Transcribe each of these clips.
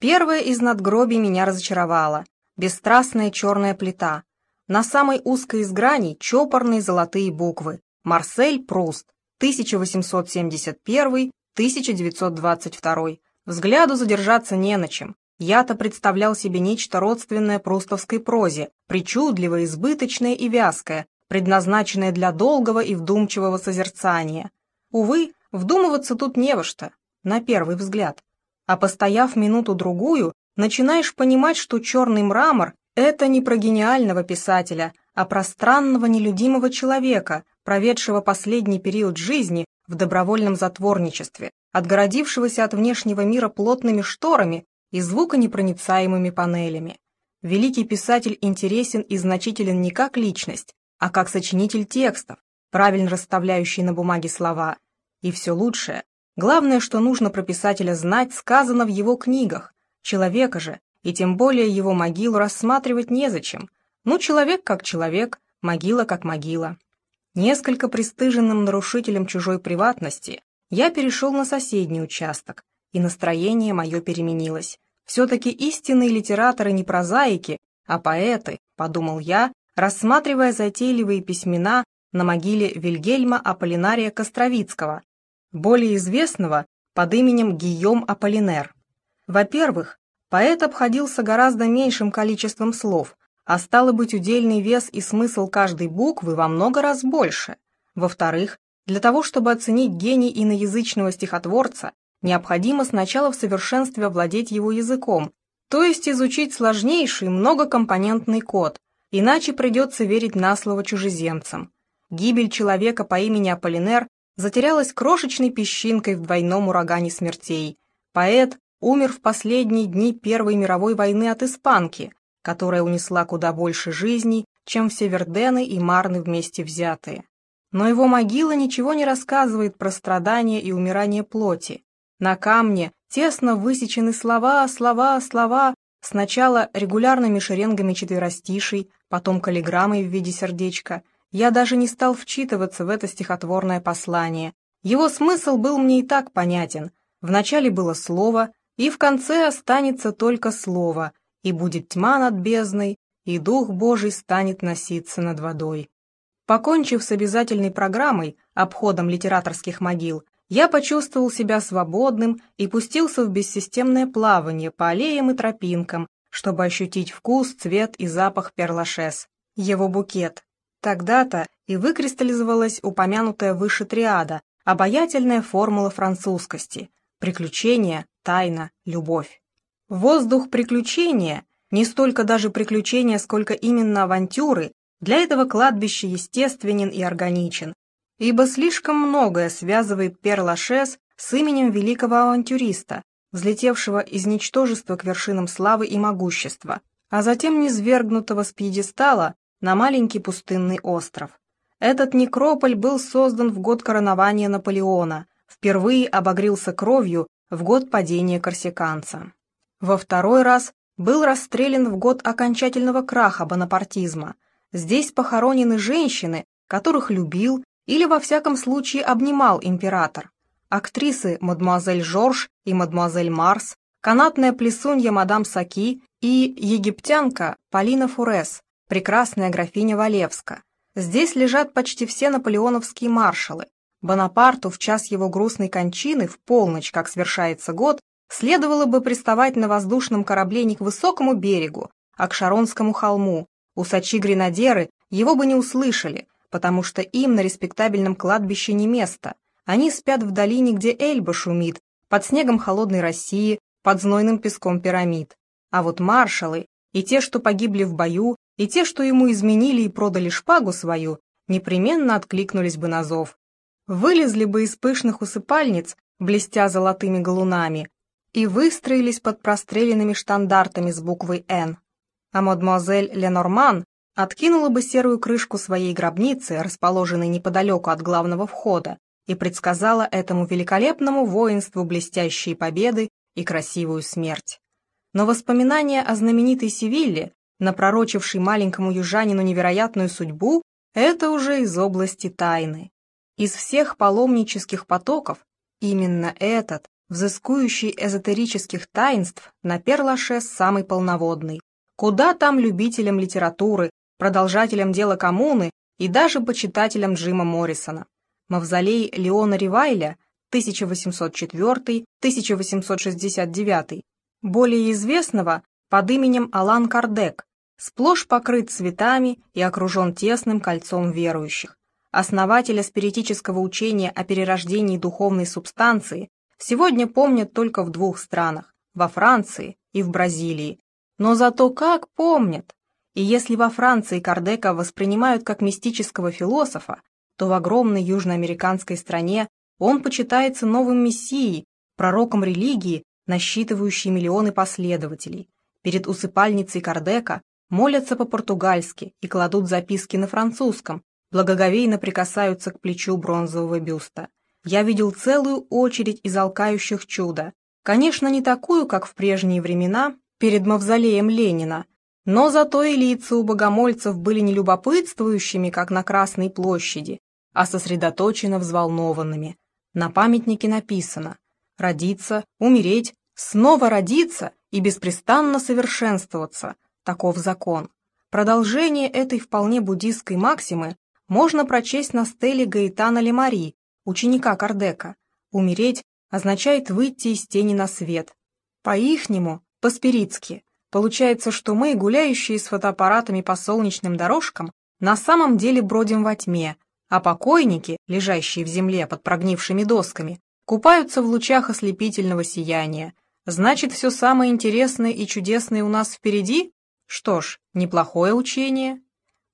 Первая из надгробий меня разочаровала. Бесстрастная черная плита. На самой узкой из граней чопорные золотые буквы. Марсель Пруст, 1871-1922. Взгляду задержаться не на чем. Я-то представлял себе нечто родственное прустовской прозе, причудливое, избыточное и вязкое, предназначенное для долгого и вдумчивого созерцания. Увы, вдумываться тут не во что, на первый взгляд. А постояв минуту-другую, начинаешь понимать, что черный мрамор — это не про гениального писателя, а про странного нелюдимого человека, проведшего последний период жизни в добровольном затворничестве, отгородившегося от внешнего мира плотными шторами и звуконепроницаемыми панелями. Великий писатель интересен и значителен не как личность, а как сочинитель текстов, правильно расставляющий на бумаге слова. И все лучшее, главное, что нужно про писателя знать, сказано в его книгах. Человека же, и тем более его могилу рассматривать незачем. Ну, человек как человек, могила как могила. Несколько пристыженным нарушителем чужой приватности, я перешел на соседний участок, и настроение мое переменилось. Все-таки истинные литераторы не прозаики, а поэты, подумал я, рассматривая затейливые письмена на могиле Вильгельма Аполлинария Костровицкого, более известного под именем Гийом Аполлинер. Во-первых, поэт обходился гораздо меньшим количеством слов, а стало быть, удельный вес и смысл каждой буквы во много раз больше. Во-вторых, для того, чтобы оценить гений иноязычного стихотворца, необходимо сначала в совершенстве овладеть его языком, то есть изучить сложнейший многокомпонентный код, иначе придется верить на слово чужеземцам. Гибель человека по имени Аполлинер затерялась крошечной песчинкой в двойном урагане смертей. Поэт умер в последние дни Первой мировой войны от испанки, которая унесла куда больше жизней, чем все Вердены и Марны вместе взятые. Но его могила ничего не рассказывает про страдания и умирание плоти. На камне тесно высечены слова, слова, слова, сначала регулярными шеренгами четверостишей, потом каллиграммой в виде сердечка. Я даже не стал вчитываться в это стихотворное послание. Его смысл был мне и так понятен. Вначале было слово, и в конце останется только слово, и будет тьма над бездной, и Дух Божий станет носиться над водой. Покончив с обязательной программой, обходом литераторских могил, я почувствовал себя свободным и пустился в бессистемное плавание по аллеям и тропинкам, чтобы ощутить вкус, цвет и запах перлашес, его букет. Тогда-то и выкристаллизовалась упомянутая выше триада, обаятельная формула французскости – приключения, тайна, любовь. Воздух приключения, не столько даже приключения, сколько именно авантюры, для этого кладбище естественен и органичен, ибо слишком многое связывает Перлашес с именем великого авантюриста, взлетевшего из ничтожества к вершинам славы и могущества, а затем низвергнутого с пьедестала на маленький пустынный остров. Этот некрополь был создан в год коронования Наполеона, впервые обогрелся кровью в год падения корсиканца. Во второй раз был расстрелян в год окончательного краха бонапартизма. Здесь похоронены женщины, которых любил или во всяком случае обнимал император. Актрисы мадемуазель Жорж и мадемуазель Марс, канатная плесунья мадам Саки и египтянка Полина Фурес, прекрасная графиня Валевска. Здесь лежат почти все наполеоновские маршалы. Бонапарту в час его грустной кончины, в полночь, как свершается год, следовало бы приставать на воздушном корабле не к высокому берегу, а к Шаронскому холму. Усачи-гренадеры его бы не услышали, потому что им на респектабельном кладбище не место. Они спят в долине, где Эльба шумит, под снегом холодной России, под знойным песком пирамид. А вот маршалы, и те, что погибли в бою, и те, что ему изменили и продали шпагу свою, непременно откликнулись бы на зов. Вылезли бы из пышных усыпальниц, блестя золотыми галунами, и выстроились под простреленными штандартами с буквой «Н». А мадемуазель Ленорман откинула бы серую крышку своей гробницы, расположенной неподалеку от главного входа, и предсказала этому великолепному воинству блестящие победы и красивую смерть. Но воспоминания о знаменитой Севилле, напророчившей маленькому южанину невероятную судьбу, это уже из области тайны. Из всех паломнических потоков именно этот, взыскующий эзотерических таинств, на Перлашес самый полноводный. Куда там любителям литературы, продолжателям дела коммуны и даже почитателям Джима Моррисона. Мавзолей Леона Ривайля 1804-1869, более известного под именем Алан Кардек, сплошь покрыт цветами и окружен тесным кольцом верующих. Основателя спиритического учения о перерождении духовной субстанции сегодня помнят только в двух странах – во Франции и в Бразилии. Но зато как помнят! И если во Франции Кардека воспринимают как мистического философа, то в огромной южноамериканской стране он почитается новым мессией, пророком религии, насчитывающей миллионы последователей. Перед усыпальницей Кардека молятся по-португальски и кладут записки на французском, благоговейно прикасаются к плечу бронзового бюста. Я видел целую очередь из алкающих чуда. Конечно, не такую, как в прежние времена, перед мавзолеем Ленина, но зато и лица у богомольцев были не любопытствующими, как на Красной площади, а сосредоточенно взволнованными. На памятнике написано «Родиться, умереть, снова родиться и беспрестанно совершенствоваться» – таков закон. Продолжение этой вполне буддистской максимы можно прочесть на стеле Гаэтана Лемари, ученика Кардека. Умереть означает выйти из тени на свет. По-ихнему, по-спиритски, получается, что мы, гуляющие с фотоаппаратами по солнечным дорожкам, на самом деле бродим во тьме, а покойники, лежащие в земле под прогнившими досками, купаются в лучах ослепительного сияния. Значит, все самое интересное и чудесное у нас впереди? Что ж, неплохое учение.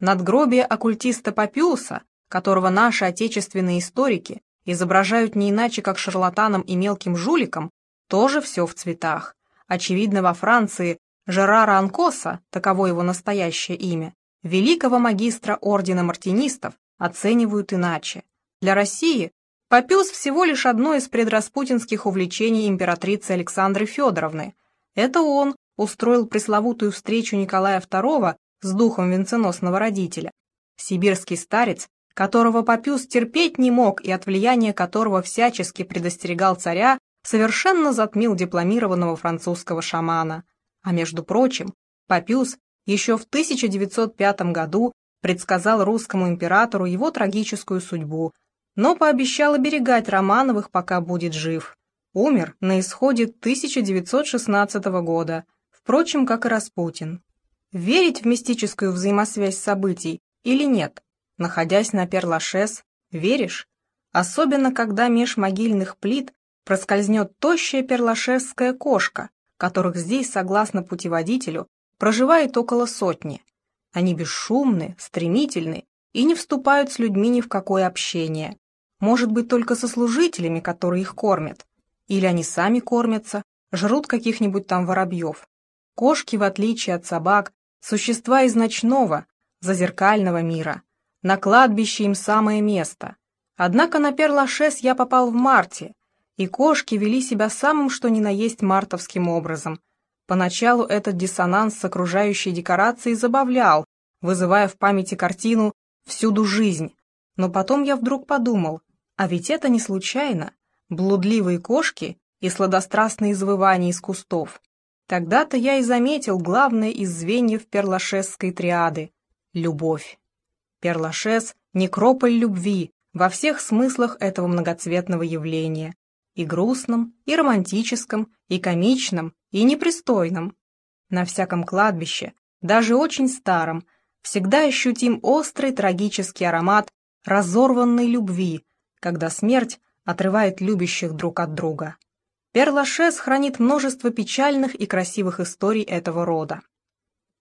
Надгробие оккультиста Папиуса, которого наши отечественные историки изображают не иначе, как шарлатаном и мелким жуликом, тоже все в цветах. Очевидно, во Франции Жерара Анкоса, таково его настоящее имя, великого магистра ордена мартинистов, оценивают иначе. Для России Папюс всего лишь одно из предраспутинских увлечений императрицы Александры Федоровны. Это он устроил пресловутую встречу Николая II с духом венценосного родителя. Сибирский старец, которого Папюс терпеть не мог и от влияния которого всячески предостерегал царя, совершенно затмил дипломированного французского шамана. А между прочим, Папюс еще в 1905 году предсказал русскому императору его трагическую судьбу, но пообещал оберегать Романовых, пока будет жив. Умер на исходе 1916 года, впрочем, как и Распутин. Верить в мистическую взаимосвязь событий или нет? Находясь на Перлашес, веришь? Особенно, когда меж могильных плит проскользнет тощая перлашесская кошка, которых здесь, согласно путеводителю, проживает около сотни. Они бесшумны, стремительны и не вступают с людьми ни в какое общение. Может быть, только со служителями, которые их кормят. Или они сами кормятся, жрут каких-нибудь там воробьев. Кошки, в отличие от собак, Существа из ночного, зазеркального мира. На кладбище им самое место. Однако на Перлашес я попал в марте, и кошки вели себя самым что ни на есть мартовским образом. Поначалу этот диссонанс с окружающей декорацией забавлял, вызывая в памяти картину «Всюду жизнь». Но потом я вдруг подумал, а ведь это не случайно. Блудливые кошки и сладострастные завывания из кустов. Тогда-то я и заметил главное из звеньев перлашесской триады — любовь. Перлашес — некрополь любви во всех смыслах этого многоцветного явления. И грустном, и романтическом, и комичном, и непристойном. На всяком кладбище, даже очень старом, всегда ощутим острый трагический аромат разорванной любви, когда смерть отрывает любящих друг от друга. Перлашес хранит множество печальных и красивых историй этого рода.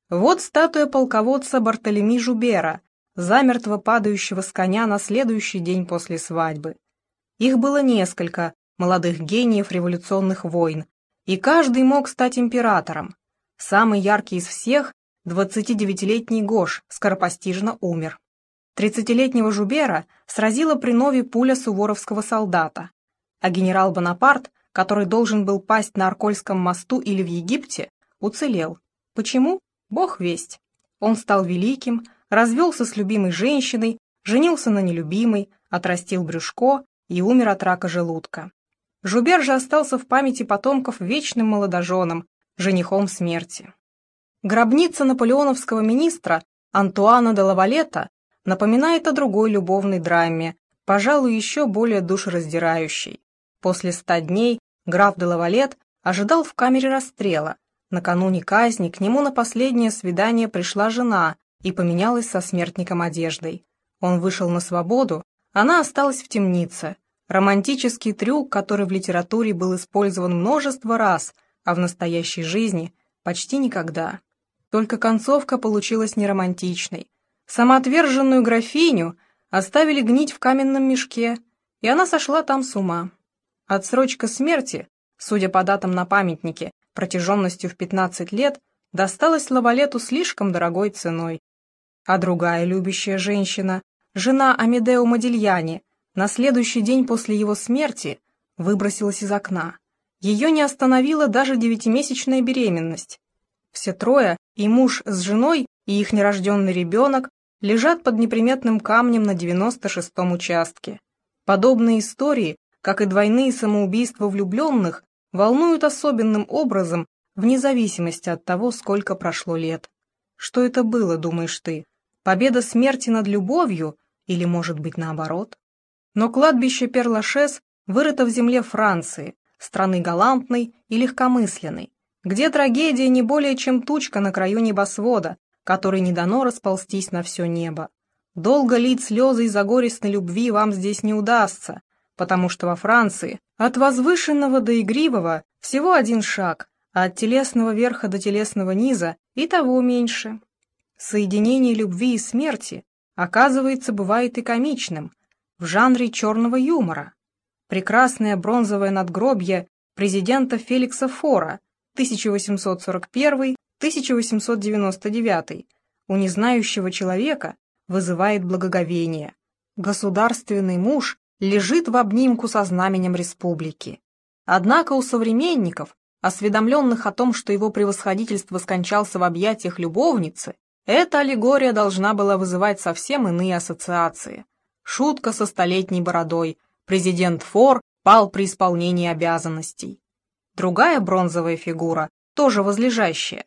Вот статуя полководца Бартолеми Жубера, замертво падающего с коня на следующий день после свадьбы. Их было несколько, молодых гениев революционных войн, и каждый мог стать императором. Самый яркий из всех, 29-летний Гош, скоропостижно умер. 30-летнего Жубера сразила при Нове пуля суворовского солдата, а генерал Бонапарт который должен был пасть на Аркольском мосту или в Египте, уцелел. Почему? Бог весть. Он стал великим, развелся с любимой женщиной, женился на нелюбимой, отрастил брюшко и умер от рака желудка. Жубер же остался в памяти потомков вечным молодоженом, женихом смерти. Гробница наполеоновского министра Антуана де Лавалета напоминает о другой любовной драме, пожалуй, еще более душераздирающей. После ста дней граф де Лавалет ожидал в камере расстрела. Накануне казни к нему на последнее свидание пришла жена и поменялась со смертником одеждой. Он вышел на свободу, она осталась в темнице. Романтический трюк, который в литературе был использован множество раз, а в настоящей жизни почти никогда. Только концовка получилась неромантичной. Самоотверженную графиню оставили гнить в каменном мешке, и она сошла там с ума. Отсрочка смерти, судя по датам на памятнике, протяженностью в 15 лет, досталась Лавалету слишком дорогой ценой. А другая любящая женщина, жена Амедео Модильяни, на следующий день после его смерти выбросилась из окна. Ее не остановила даже девятимесячная беременность. Все трое, и муж с женой, и их нерожденный ребенок, лежат под неприметным камнем на 96-м участке. Подобные истории, как и двойные самоубийства влюбленных, волнуют особенным образом, вне зависимости от того, сколько прошло лет. Что это было, думаешь ты? Победа смерти над любовью или, может быть, наоборот? Но кладбище Перлашес вырыто в земле Франции, страны галантной и легкомысленной, где трагедия не более чем тучка на краю небосвода, которой не дано расползтись на все небо. Долго лить слезы из-за горестной любви вам здесь не удастся, потому что во Франции от возвышенного до игривого всего один шаг, а от телесного верха до телесного низа и того меньше. Соединение любви и смерти, оказывается, бывает и комичным, в жанре черного юмора. Прекрасное бронзовое надгробье президента Феликса Фора 1841 1899 у незнающего человека вызывает благоговение. Государственный муж лежит в обнимку со знаменем республики. Однако у современников, осведомленных о том, что его превосходительство скончался в объятиях любовницы, эта аллегория должна была вызывать совсем иные ассоциации. Шутка со столетней бородой. Президент Фор пал при исполнении обязанностей. Другая бронзовая фигура, тоже возлежащая,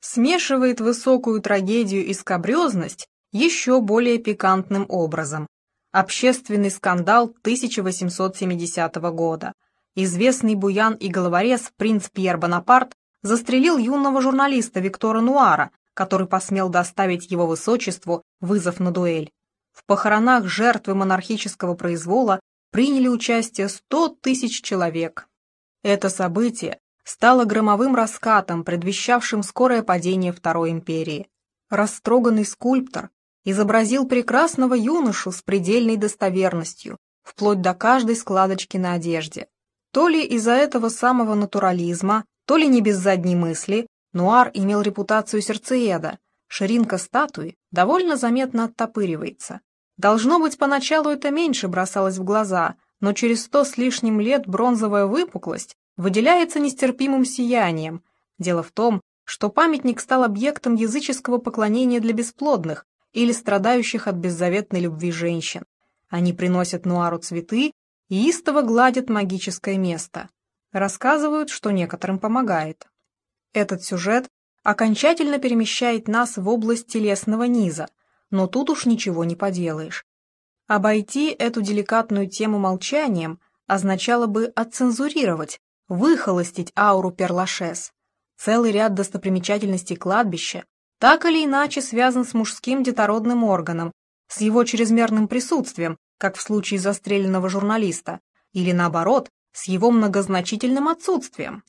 смешивает высокую трагедию и скабрезность еще более пикантным образом. Общественный скандал 1870 года. Известный буян и головорез принц Пьер Бонапарт застрелил юного журналиста Виктора Нуара, который посмел доставить его высочеству вызов на дуэль. В похоронах жертвы монархического произвола приняли участие 100 тысяч человек. Это событие стало громовым раскатом, предвещавшим скорое падение Второй империи. Растроганный скульптор изобразил прекрасного юношу с предельной достоверностью, вплоть до каждой складочки на одежде. То ли из-за этого самого натурализма, то ли не без задней мысли, Нуар имел репутацию сердцееда, ширинка статуи довольно заметно оттопыривается. Должно быть, поначалу это меньше бросалось в глаза, но через сто с лишним лет бронзовая выпуклость выделяется нестерпимым сиянием. Дело в том, что памятник стал объектом языческого поклонения для бесплодных или страдающих от беззаветной любви женщин. Они приносят Нуару цветы и истово гладят магическое место. Рассказывают, что некоторым помогает. Этот сюжет окончательно перемещает нас в область телесного низа, но тут уж ничего не поделаешь. Обойти эту деликатную тему молчанием означало бы отцензурировать, выхолостить ауру Перлашес. Целый ряд достопримечательностей кладбища так или иначе связан с мужским детородным органом, с его чрезмерным присутствием, как в случае застреленного журналиста, или наоборот, с его многозначительным отсутствием.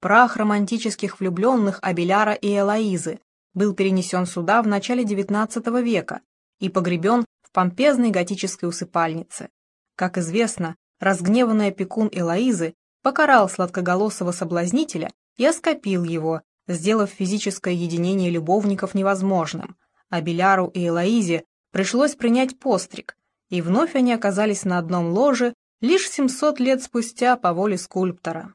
Прах романтических влюбленных Абеляра и Элоизы был перенесен сюда в начале XIX века и погребен в помпезной готической усыпальнице. Как известно, разгневанный опекун Элоизы покарал сладкоголосого соблазнителя и оскопил его, сделав физическое единение любовников невозможным, а Беляру и Элоизе пришлось принять постриг, и вновь они оказались на одном ложе лишь 700 лет спустя по воле скульптора.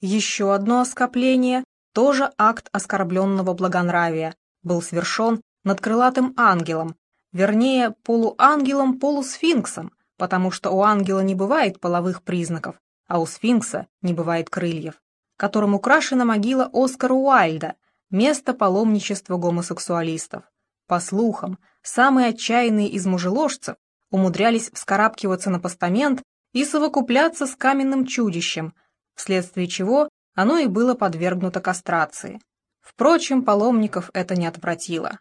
Еще одно оскопление, тоже акт оскорбленного благонравия, был совершен над крылатым ангелом, вернее, полуангелом-полусфинксом, потому что у ангела не бывает половых признаков, а у сфинкса не бывает крыльев, которым украшена могила Оскара Уайльда, место паломничества гомосексуалистов. По слухам, самые отчаянные из мужеложцев умудрялись вскарабкиваться на постамент и совокупляться с каменным чудищем, вследствие чего оно и было подвергнуто кастрации. Впрочем, паломников это не отвратило.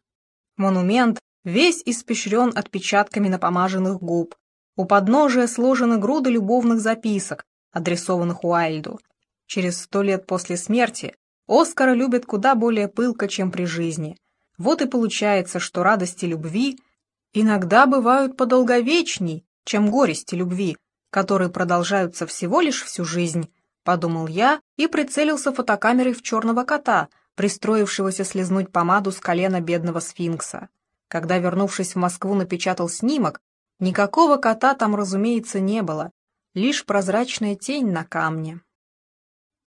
Монумент весь испещрен отпечатками напомаженных губ. У подножия сложены груды любовных записок, адресованных Уайльду. Через сто лет после смерти Оскара любят куда более пылко, чем при жизни. Вот и получается, что радости любви иногда бывают подолговечней, чем горести любви, которые продолжаются всего лишь всю жизнь, подумал я и прицелился фотокамерой в черного кота, пристроившегося слезнуть помаду с колена бедного сфинкса. Когда, вернувшись в Москву, напечатал снимок, никакого кота там, разумеется, не было, лишь прозрачная тень на камне.